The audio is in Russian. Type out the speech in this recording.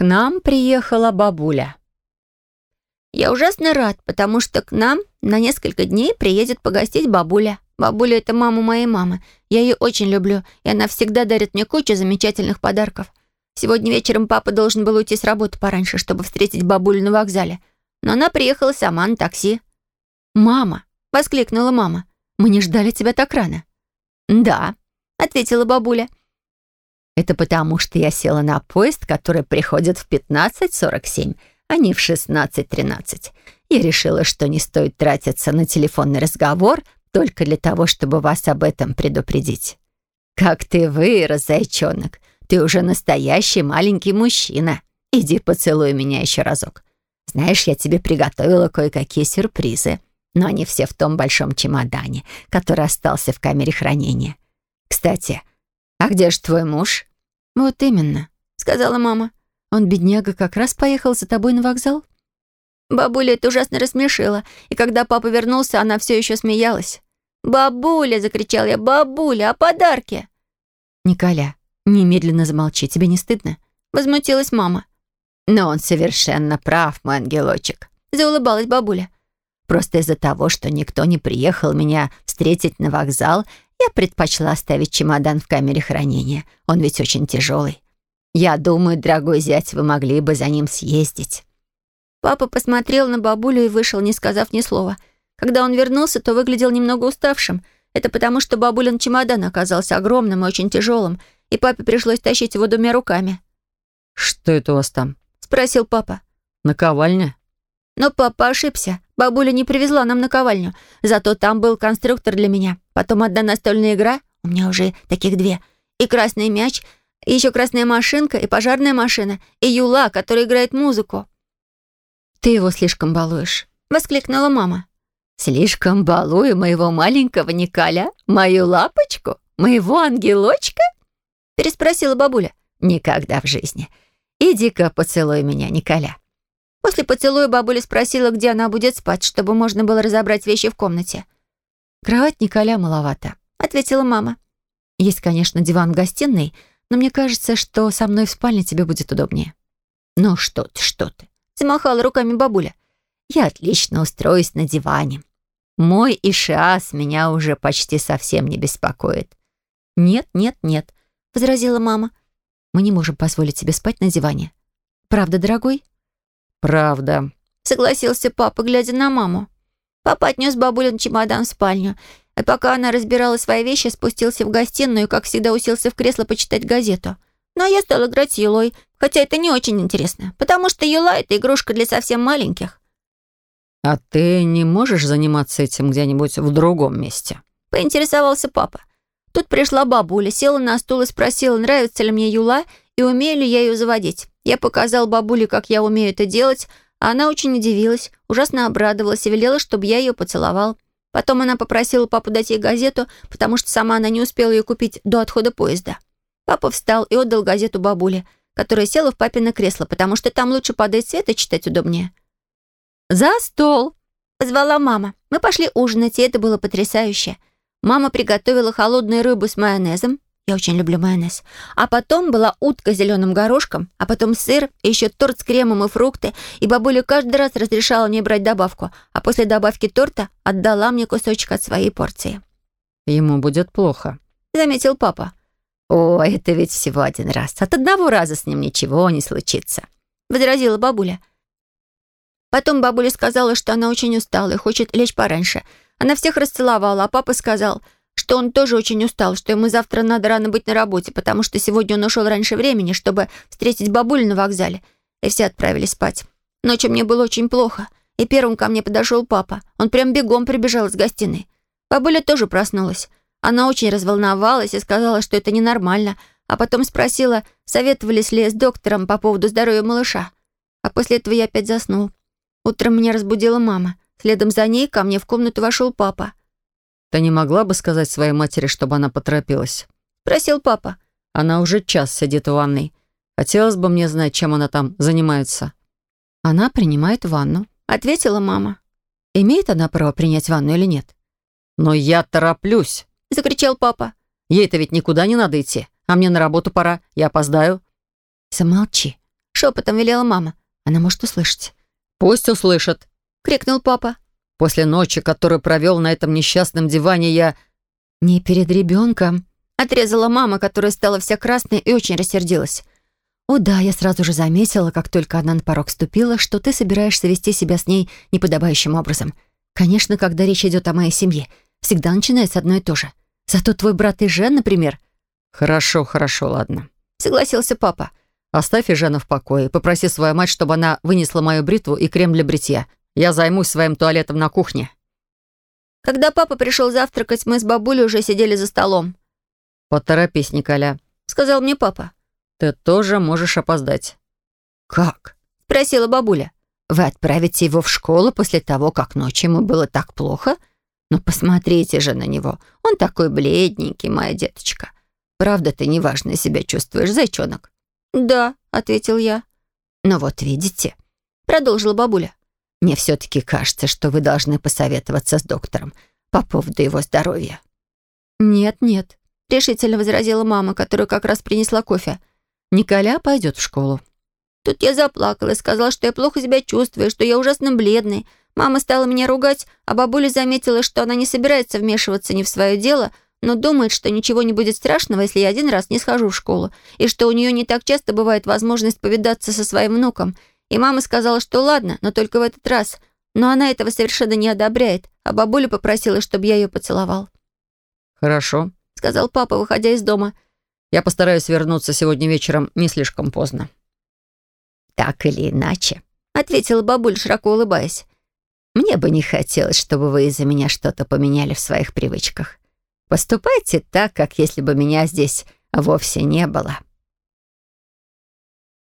К нам приехала бабуля. «Я ужасно рад, потому что к нам на несколько дней приедет погостить бабуля. Бабуля — это мама моей мамы. Я ее очень люблю, и она всегда дарит мне кучу замечательных подарков. Сегодня вечером папа должен был уйти с работы пораньше, чтобы встретить бабулю на вокзале. Но она приехала сама на такси. «Мама!» — воскликнула мама. «Мы не ждали тебя так рано». «Да», — ответила бабуля. «Это потому, что я села на поезд, который приходит в 15.47, а не в 16.13. Я решила, что не стоит тратиться на телефонный разговор только для того, чтобы вас об этом предупредить. Как ты вырос, зайчонок. Ты уже настоящий маленький мужчина. Иди поцелуй меня еще разок. Знаешь, я тебе приготовила кое-какие сюрпризы, но они все в том большом чемодане, который остался в камере хранения. Кстати, а где же твой муж?» «Вот именно», — сказала мама. «Он, бедняга, как раз поехал за тобой на вокзал?» Бабуля это ужасно рассмешила, и когда папа вернулся, она все еще смеялась. «Бабуля!» — закричал я. «Бабуля, а подарки?» «Николя, немедленно замолчи, тебе не стыдно?» — возмутилась мама. «Но он совершенно прав, мой ангелочек», — заулыбалась бабуля. «Просто из-за того, что никто не приехал меня встретить на вокзал, я предпочла оставить чемодан в камере хранения. Он ведь очень тяжелый. Я думаю, дорогой зять, вы могли бы за ним съездить». Папа посмотрел на бабулю и вышел, не сказав ни слова. Когда он вернулся, то выглядел немного уставшим. Это потому, что бабулин чемодан оказался огромным и очень тяжелым, и папе пришлось тащить его двумя руками. «Что это у вас там?» — спросил папа. «Наковальня?» Но папа ошибся. Бабуля не привезла нам наковальню. Зато там был конструктор для меня. Потом одна настольная игра. У меня уже таких две. И красный мяч, и еще красная машинка, и пожарная машина, и Юла, которая играет музыку. «Ты его слишком балуешь», — воскликнула мама. «Слишком балую моего маленького Николя, мою лапочку, моего ангелочка?» — переспросила бабуля. «Никогда в жизни. Иди-ка поцелуй меня, Николя». После поцелуя бабуля спросила, где она будет спать, чтобы можно было разобрать вещи в комнате. «Кровать Николя маловато», — ответила мама. «Есть, конечно, диван в гостиной, но мне кажется, что со мной в спальне тебе будет удобнее». «Ну что ты, что ты», — замахала руками бабуля. «Я отлично устроюсь на диване. Мой Ишиас меня уже почти совсем не беспокоит». «Нет, нет, нет», — возразила мама. «Мы не можем позволить тебе спать на диване. Правда, дорогой?» «Правда», — согласился папа, глядя на маму. Папа отнес бабулин чемодан в спальню, а пока она разбирала свои вещи, спустился в гостиную и, как всегда, уселся в кресло почитать газету. Ну, а я стал играть с Юлой, хотя это не очень интересно, потому что Юла — это игрушка для совсем маленьких. «А ты не можешь заниматься этим где-нибудь в другом месте?» — поинтересовался папа. Тут пришла бабуля, села на стул и спросила, нравится ли мне Юла и умею ли я ее заводить. Я показал бабуле, как я умею это делать, а она очень удивилась, ужасно обрадовалась и велела, чтобы я ее поцеловал. Потом она попросила папу дать ей газету, потому что сама она не успела ее купить до отхода поезда. Папа встал и отдал газету бабуле, которая села в папино кресло, потому что там лучше падает свет и читать удобнее. «За стол!» — позвала мама. Мы пошли ужинать, и это было потрясающе. Мама приготовила холодную рыбу с майонезом, я очень люблю майонез. А потом была утка с зеленым горошком, а потом сыр, и еще торт с кремом и фрукты. И бабуля каждый раз разрешала мне брать добавку, а после добавки торта отдала мне кусочек от своей порции. «Ему будет плохо», — заметил папа. «О, это ведь всего один раз. От одного раза с ним ничего не случится», — возразила бабуля. Потом бабуля сказала, что она очень устала и хочет лечь пораньше. Она всех расцеловала, а папа сказал — что он тоже очень устал, что ему завтра надо рано быть на работе, потому что сегодня он ушел раньше времени, чтобы встретить бабулю на вокзале. И все отправились спать. Ночью мне было очень плохо, и первым ко мне подошел папа. Он прям бегом прибежал из гостиной. Бабуля тоже проснулась. Она очень разволновалась и сказала, что это ненормально, а потом спросила, советовались ли с доктором по поводу здоровья малыша. А после этого я опять заснул. Утром меня разбудила мама. Следом за ней ко мне в комнату вошел папа. «Ты не могла бы сказать своей матери, чтобы она поторопилась?» — просил папа. «Она уже час сидит в ванной. Хотелось бы мне знать, чем она там занимается». «Она принимает ванну», — ответила мама. «Имеет она право принять ванну или нет?» «Но я тороплюсь!» — закричал папа. «Ей-то ведь никуда не надо идти, а мне на работу пора, я опоздаю». «Замолчи», — Шепотом велела мама. Она может услышать. «Пусть услышат», — крикнул папа. «После ночи, которую провел на этом несчастном диване, я...» «Не перед ребенком», — отрезала мама, которая стала вся красной и очень рассердилась. «О да, я сразу же заметила, как только она на порог ступила, что ты собираешься вести себя с ней неподобающим образом. Конечно, когда речь идет о моей семье, всегда начинается одно и то же. Зато твой брат и Жен, например...» «Хорошо, хорошо, ладно», — согласился папа. Оставь Жену в покое. Попроси свою мать, чтобы она вынесла мою бритву и крем для бритья. Я займусь своим туалетом на кухне». Когда папа пришел завтракать, мы с бабулей уже сидели за столом. «Поторопись, Николя», — сказал мне папа. «Ты тоже можешь опоздать». «Как?» — спросила бабуля. «Вы отправите его в школу после того, как ночью ему было так плохо? Ну, посмотрите же на него. Он такой бледненький, моя деточка. Правда, ты неважно себя чувствуешь, зайчонок?» «Да», — ответил я. «Ну вот видите», — продолжила бабуля. «Мне все-таки кажется, что вы должны посоветоваться с доктором по поводу его здоровья». «Нет, нет», — решительно возразила мама, которая как раз принесла кофе. «Николя пойдет в школу». Тут я заплакала и сказала, что я плохо себя чувствую, что я ужасно бледный. Мама стала меня ругать, а бабуля заметила, что она не собирается вмешиваться ни в свое дело, но думает, что ничего не будет страшного, если я один раз не схожу в школу, и что у нее не так часто бывает возможность повидаться со своим внуком. И мама сказала, что ладно, но только в этот раз. Но она этого совершенно не одобряет, а бабуля попросила, чтобы я ее поцеловал. «Хорошо», — сказал папа, выходя из дома. «Я постараюсь вернуться сегодня вечером не слишком поздно». «Так или иначе», — ответила бабуля, широко улыбаясь. «Мне бы не хотелось, чтобы вы из-за меня что-то поменяли в своих привычках. Поступайте так, как если бы меня здесь вовсе не было».